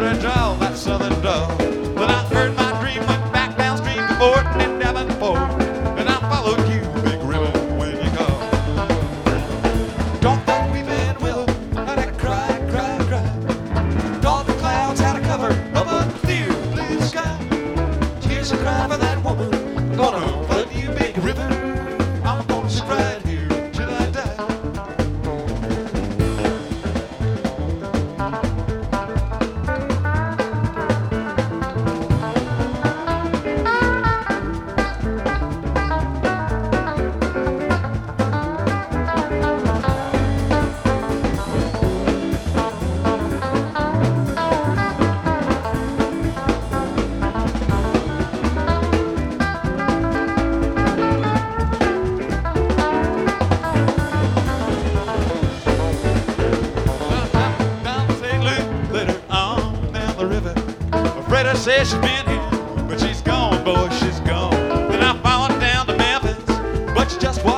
out of. Greta says she's been here, but she's gone, boy, she's gone. Then I followed down to Memphis, but she just walked.